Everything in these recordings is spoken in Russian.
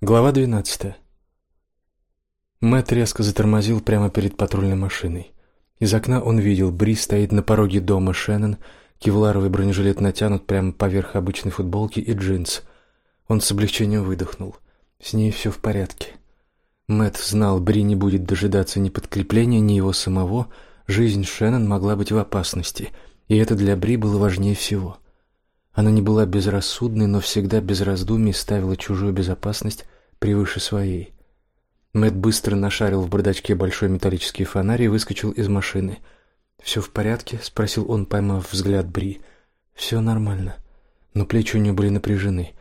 Глава 12. Мэтт резко затормозил прямо перед патрульной машиной. Из окна он видел, Бри стоит на пороге дома Шеннон, кевларовый бронежилет натянут прямо поверх обычной футболки и джинс. Он с облегчением выдохнул. С ней все в порядке. Мэтт знал, Бри не будет дожидаться ни подкрепления, ни его самого. Жизнь Шеннон могла быть в опасности, и это для Бри было важнее всего. Она не была безрассудной, но всегда без раздумий ставила чужую безопасность превыше своей. Мэт быстро нашарил в бардачке большой металлический фонарь и выскочил из машины. «Все в порядке?» — спросил он, поймав взгляд Бри. «Все нормально». Но плечи у нее были напряжены.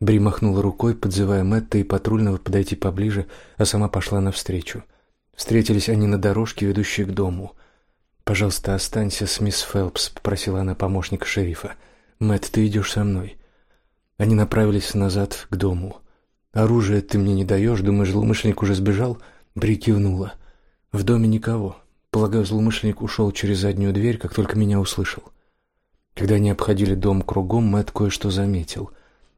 Бри махнула рукой, подзывая Мэтта и патрульного подойти поближе, а сама пошла навстречу. Встретились они на дорожке, ведущей к дому. «Пожалуйста, останься с мисс Фелпс», — попросила она помощника шерифа. «Мэтт, ты идешь со мной». Они направились назад к дому. «Оружие ты мне не даешь, думаешь, злоумышленник уже сбежал?» Бри кивнула. «В доме никого. Полагаю, злоумышленник ушел через заднюю дверь, как только меня услышал». Когда они обходили дом кругом, Мэтт кое-что заметил.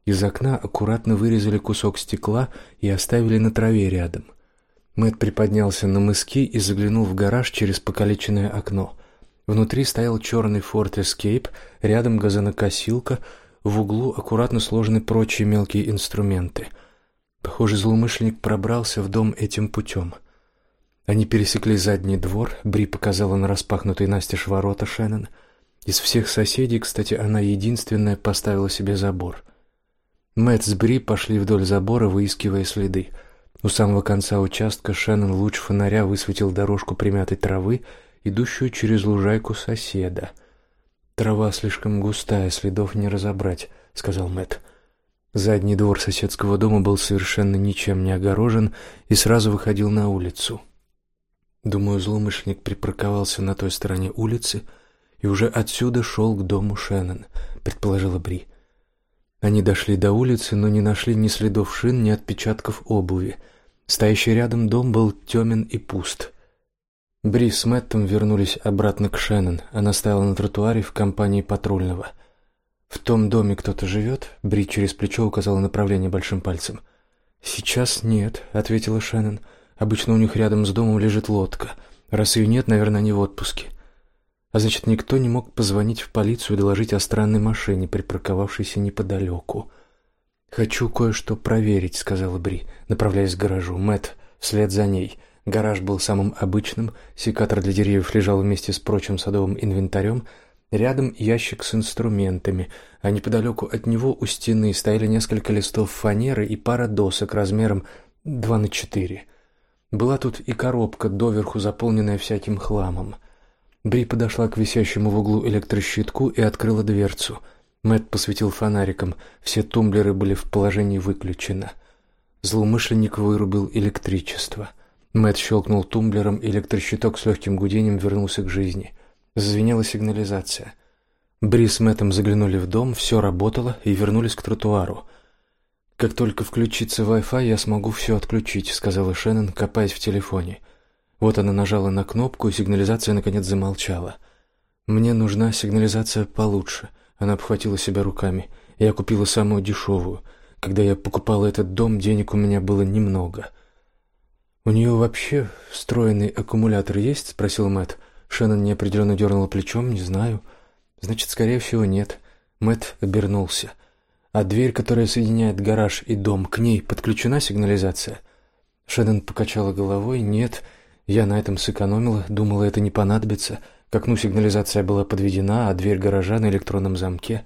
Из окна аккуратно вырезали кусок стекла и оставили на траве рядом. Мэтт приподнялся на мыски и заглянул в гараж через покалеченное окно. Внутри стоял черный Ford Escape, рядом газонокосилка, в углу аккуратно сложены прочие мелкие инструменты — Похоже, злоумышленник пробрался в дом этим путем. Они пересекли задний двор, Бри показала на распахнутые настежь ворота Шеннон. Из всех соседей, кстати, она единственная поставила себе забор. Мэтт с Бри пошли вдоль забора, выискивая следы. У самого конца участка Шеннон луч фонаря высветил дорожку примятой травы, идущую через лужайку соседа. «Трава слишком густая, следов не разобрать», — сказал Мэтт. Задний двор соседского дома был совершенно ничем не огорожен и сразу выходил на улицу. Думаю, злоумышленник припарковался на той стороне улицы и уже отсюда шел к дому Шеннон, предположила Бри. Они дошли до улицы, но не нашли ни следов шин, ни отпечатков обуви. Стоящий рядом дом был темен и пуст. Бри с Мэттом вернулись обратно к Шеннон. Она стояла на тротуаре в компании патрульного — «В том доме кто-то живет?» Бри через плечо указала направление большим пальцем. «Сейчас нет», — ответила Шеннон. «Обычно у них рядом с домом лежит лодка. Раз ее нет, наверное, они в отпуске». А значит, никто не мог позвонить в полицию и доложить о странной машине, припарковавшейся неподалеку. «Хочу кое-что проверить», — сказала Бри, направляясь к гаражу. Мэт вслед за ней. Гараж был самым обычным, секатор для деревьев лежал вместе с прочим садовым инвентарем — Рядом ящик с инструментами, а неподалеку от него у стены стояли несколько листов фанеры и пара досок размером два на четыре. Была тут и коробка, доверху заполненная всяким хламом. Бри подошла к висящему в углу электрощитку и открыла дверцу. Мэт посветил фонариком. Все тумблеры были в положении выключено. Злоумышленник вырубил электричество. Мэт щелкнул тумблером, и электрощиток с легким гудением вернулся к жизни. Зазвенела сигнализация. Бри с Мэттом заглянули в дом, все работало и вернулись к тротуару. «Как только включится Wi-Fi, я смогу все отключить», — сказала Шеннон, копаясь в телефоне. Вот она нажала на кнопку, и сигнализация наконец замолчала. «Мне нужна сигнализация получше», — она обхватила себя руками. «Я купила самую дешевую. Когда я покупала этот дом, денег у меня было немного». «У нее вообще встроенный аккумулятор есть?» — спросил Мэтт. Шеннон неопределенно дернула плечом, не знаю. Значит, скорее всего, нет. Мэт обернулся. А дверь, которая соединяет гараж и дом, к ней подключена сигнализация? Шеннон покачала головой. Нет, я на этом сэкономила, думала, это не понадобится. К окну сигнализация была подведена, а дверь гаража на электронном замке.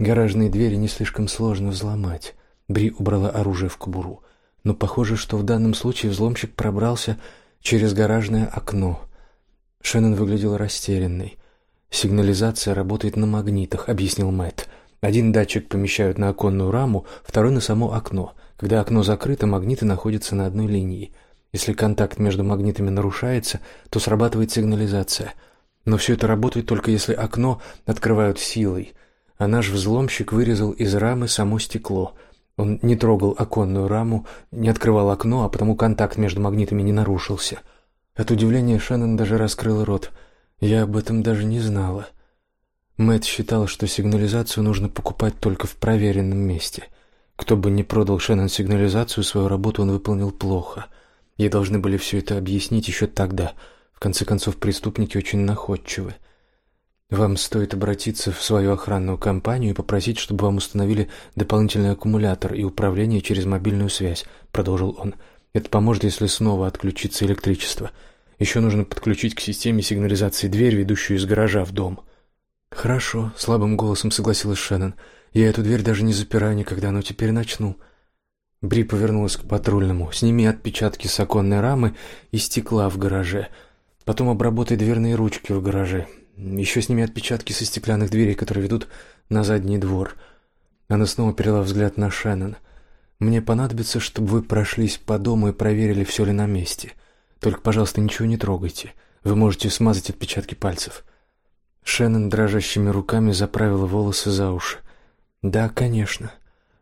Гаражные двери не слишком сложно взломать. Бри убрала оружие в кобуру. Но похоже, что в данном случае взломщик пробрался через гаражное окно. Шеннон выглядел растерянной. «Сигнализация работает на магнитах», — объяснил Мэтт. «Один датчик помещают на оконную раму, второй на само окно. Когда окно закрыто, магниты находятся на одной линии. Если контакт между магнитами нарушается, то срабатывает сигнализация. Но все это работает только если окно открывают силой. А наш взломщик вырезал из рамы само стекло». Он не трогал оконную раму, не открывал окно, а потому контакт между магнитами не нарушился. От удивления Шеннон даже раскрыл рот. Я об этом даже не знала. Мэт считал, что сигнализацию нужно покупать только в проверенном месте. Кто бы ни продал Шеннон сигнализацию, свою работу он выполнил плохо. Ей должны были все это объяснить еще тогда. В конце концов, преступники очень находчивы. Вам стоит обратиться в свою охранную компанию и попросить, чтобы вам установили дополнительный аккумулятор и управление через мобильную связь, продолжил он. Это поможет, если снова отключится электричество. Еще нужно подключить к системе сигнализации дверь, ведущую из гаража в дом. Хорошо, слабым голосом согласилась Шеннон. Я эту дверь даже не запираю никогда, но теперь начну. Бри повернулась к патрульному. Сними отпечатки с оконной рамы и стекла в гараже. Потом обработай дверные ручки в гараже. Еще сними отпечатки со стеклянных дверей, которые ведут на задний двор. Она снова перевела взгляд на Шеннон. Мне понадобится, чтобы вы прошлись по дому и проверили, все ли на месте. Только, пожалуйста, ничего не трогайте. Вы можете смазать отпечатки пальцев. Шеннон дрожащими руками заправила волосы за уши. Да, конечно.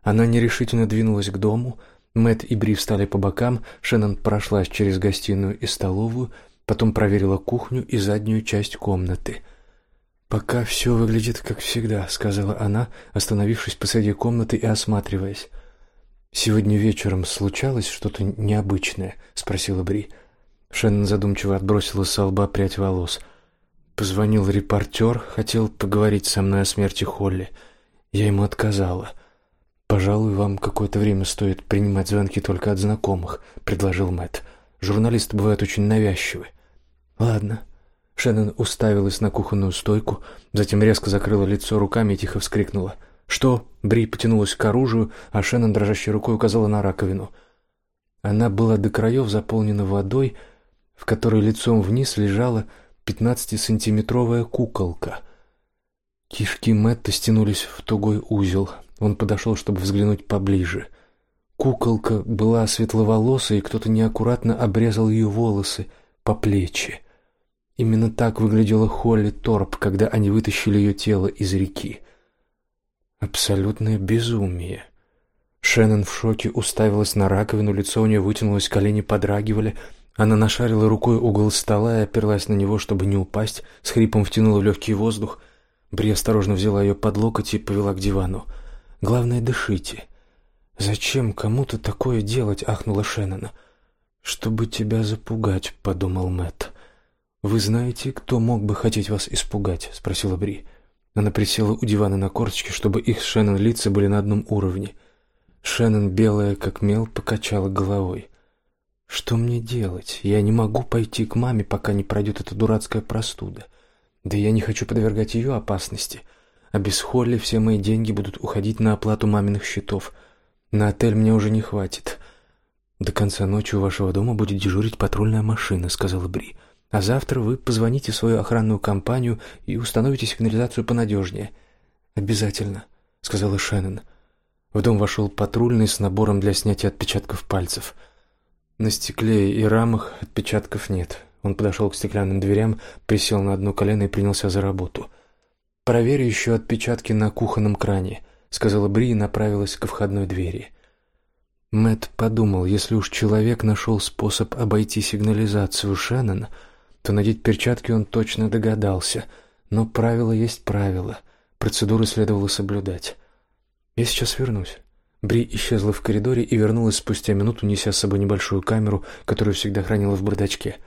Она нерешительно двинулась к дому. Мэт и Бри встали по бокам. Шеннон прошлась через гостиную и столовую, потом проверила кухню и заднюю часть комнаты. Пока все выглядит как всегда, сказала она, остановившись посреди комнаты и осматриваясь. Сегодня вечером случалось что-то необычное, спросила Бри. Шеннон задумчиво отбросила с лба прядь волос. Позвонил репортер, хотел поговорить со мной о смерти Холли. Я ему отказала. Пожалуй, вам какое-то время стоит принимать звонки только от знакомых, предложил Мэт. Журналисты бывают очень навязчивы. Ладно. Шеннон уставилась на кухонную стойку, затем резко закрыла лицо руками и тихо вскрикнула. Что? Бри потянулась к оружию, а Шеннон дрожащей рукой указала на раковину. Она была до краев заполнена водой, в которой лицом вниз лежала пятнадцатисантиметровая куколка. Кишки Мэтта стянулись в тугой узел. Он подошел, чтобы взглянуть поближе. Куколка была светловолосой, и кто-то неаккуратно обрезал ее волосы по плечи. Именно так выглядела Холли Торп, когда они вытащили ее тело из реки. Абсолютное безумие. Шеннон в шоке уставилась на раковину, лицо у нее вытянулось, колени подрагивали. Она нашарила рукой угол стола и оперлась на него, чтобы не упасть, с хрипом втянула в легкий воздух. Бри осторожно взяла ее под локоть и повела к дивану. Главное, дышите. Зачем кому-то такое делать, ахнула Шеннон. Чтобы тебя запугать, подумал Мэтт. Вы знаете, кто мог бы хотеть вас испугать? спросила Бри. Она присела у дивана на корточки, чтобы их с Шеннон лица были на одном уровне. Шеннон, белая как мел, покачала головой. Что мне делать? Я не могу пойти к маме, пока не пройдет эта дурацкая простуда. Да я не хочу подвергать ее опасности. А без Холли все мои деньги будут уходить на оплату маминых счетов. На отель мне уже не хватит. До конца ночи у вашего дома будет дежурить патрульная машина, сказала Бри. А завтра вы позвоните в свою охранную компанию и установите сигнализацию понадежнее. Обязательно, сказала Шеннон. В дом вошел патрульный с набором для снятия отпечатков пальцев. На стекле и рамах отпечатков нет. Он подошел к стеклянным дверям, присел на одно колено и принялся за работу. Проверь еще отпечатки на кухонном кране, сказала Бри и направилась к входной двери. Мэт подумал, если уж человек нашел способ обойти сигнализацию Шеннон, то надеть перчатки он точно догадался, но правило есть правило. Процедуры следовало соблюдать. Я сейчас вернусь. Бри исчезла в коридоре и вернулась спустя минуту, неся с собой небольшую камеру, которую всегда хранила в бардачке.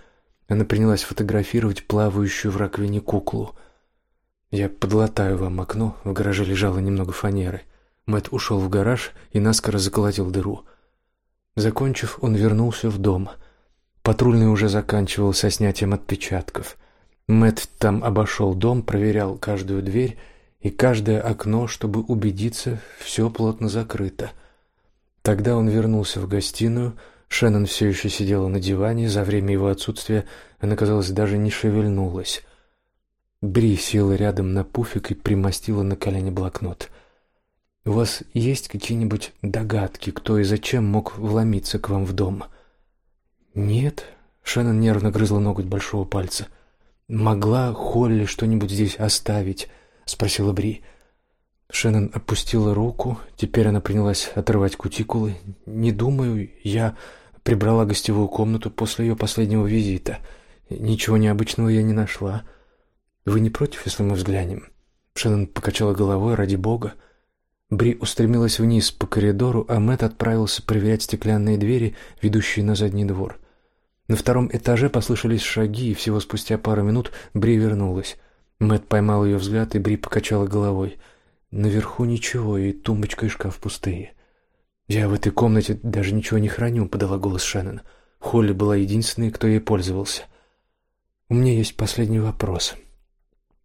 Она принялась фотографировать плавающую в раковине куклу. Я подлатаю вам окно. В гараже лежало немного фанеры. Мэт ушел в гараж и наскоро заколотил дыру. Закончив, он вернулся в дом. Патрульный уже заканчивал со снятием отпечатков. Мэт там обошел дом, проверял каждую дверь и каждое окно, чтобы убедиться, все плотно закрыто. Тогда он вернулся в гостиную. Шеннон все еще сидела на диване. За время его отсутствия она, казалось, даже не шевельнулась. Бри села рядом на пуфик и примостила на колени блокнот. У вас есть какие-нибудь догадки, кто и зачем мог вломиться к вам в дом? Нет, Шеннон нервно грызла ноготь большого пальца. Могла Холли что-нибудь здесь оставить? спросила Бри. Шеннон опустила руку, теперь она принялась отрывать кутикулы. Не думаю, я прибрала гостевую комнату после ее последнего визита. Ничего необычного я не нашла. Вы не против, если мы взглянем? Шеннон покачала головой ради бога. Бри устремилась вниз по коридору, а Мэтт отправился проверять стеклянные двери, ведущие на задний двор. На втором этаже послышались шаги, и всего спустя пару минут Бри вернулась. Мэтт поймал ее взгляд, и Бри покачала головой. Наверху ничего, и тумбочка и шкаф пустые. «Я в этой комнате даже ничего не храню», — подала голос Шеннон. Холли была единственной, кто ей пользовался. «У меня есть последний вопрос».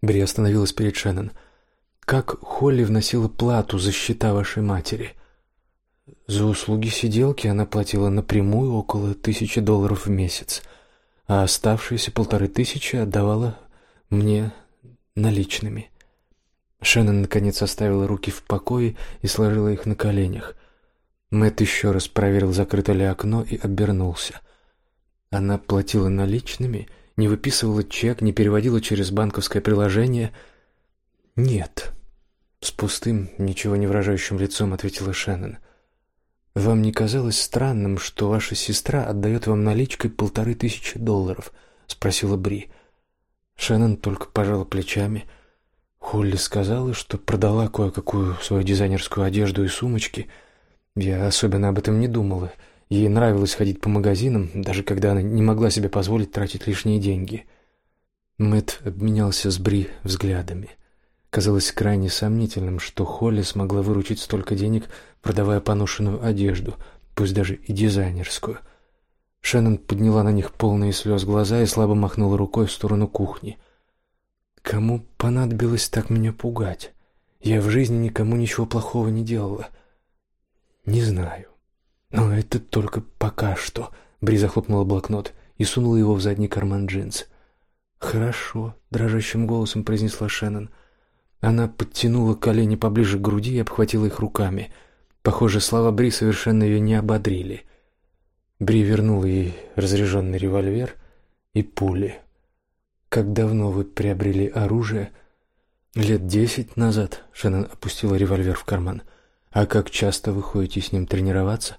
Бри остановилась перед Шеннон. Как Холли вносила плату за счета вашей матери? За услуги сиделки она платила напрямую около тысячи долларов в месяц, а оставшиеся полторы тысячи отдавала мне наличными. Шеннон наконец оставила руки в покое и сложила их на коленях. Мэтт еще раз проверил, закрыто ли окно, и обернулся. Она платила наличными, не выписывала чек, не переводила через банковское приложение. Нет. С пустым, ничего не выражающим лицом ответила Шеннон. Вам не казалось странным, что ваша сестра отдает вам наличкой полторы тысячи долларов? спросила Бри. Шеннон только пожала плечами. Холли сказала, что продала кое-какую свою дизайнерскую одежду и сумочки. Я особенно об этом не думала. Ей нравилось ходить по магазинам, даже когда она не могла себе позволить тратить лишние деньги. Мэт обменялся с Бри взглядами. Казалось крайне сомнительным, что Холли смогла выручить столько денег, продавая поношенную одежду, пусть даже и дизайнерскую. Шеннон подняла на них полные слез глаза и слабо махнула рукой в сторону кухни. Кому понадобилось так меня пугать? Я в жизни никому ничего плохого не делала. Не знаю. Но это только пока что. Бри захлопнула блокнот и сунула его в задний карман джинс. Хорошо, дрожащим голосом произнесла Шеннон. Она подтянула колени поближе к груди и обхватила их руками. Похоже, слова Бри совершенно ее не ободрили. Бри вернула ей разряженный револьвер и пули. Как давно вы приобрели оружие? Лет десять назад. Шеннон опустила револьвер в карман. А как часто вы ходите с ним тренироваться?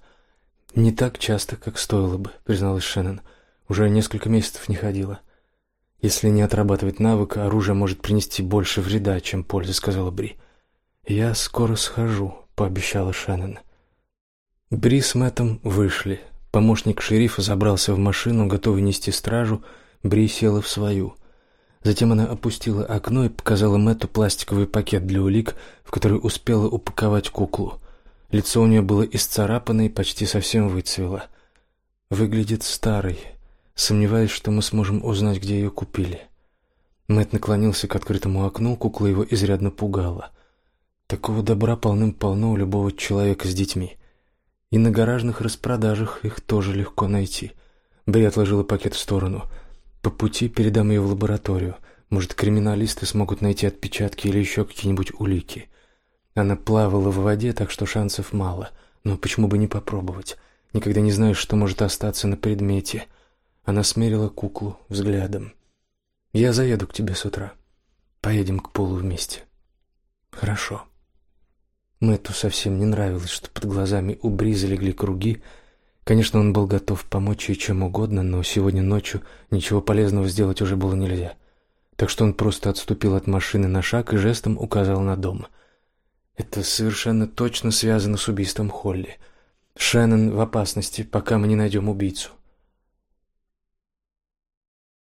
Не так часто, как стоило бы, призналась Шеннон. Уже несколько месяцев не ходила. Если не отрабатывать навык, оружие может принести больше вреда, чем пользы, сказала Бри. Я скоро схожу, пообещала Шеннон. Бри с Мэттом вышли. Помощник шерифа забрался в машину, готовый нести стражу. Бри села в свою. Затем она опустила окно и показала Мэтту пластиковый пакет для улик, в который успела упаковать куклу. Лицо у нее было исцарапано и почти совсем выцвело. Выглядит старой, Сомневаюсь, что мы сможем узнать, где ее купили. Мэт наклонился к открытому окну, кукла его изрядно пугала. Такого добра полным-полно у любого человека с детьми. И на гаражных распродажах их тоже легко найти. Бри отложила пакет в сторону. По пути передам ее в лабораторию. Может, криминалисты смогут найти отпечатки или еще какие-нибудь улики. Она плавала в воде, так что шансов мало. Но почему бы не попробовать? Никогда не знаешь, что может остаться на предмете. Она смерила куклу взглядом. Я заеду к тебе с утра. Поедем к полу вместе. Хорошо. Мэтту совсем не нравилось, что под глазами у Бри залегли круги. Конечно, он был готов помочь ей чем угодно, но сегодня ночью ничего полезного сделать уже было нельзя. Так что он просто отступил от машины на шаг и жестом указал на дом. Это совершенно точно связано с убийством Холли. Шеннон в опасности, пока мы не найдем убийцу.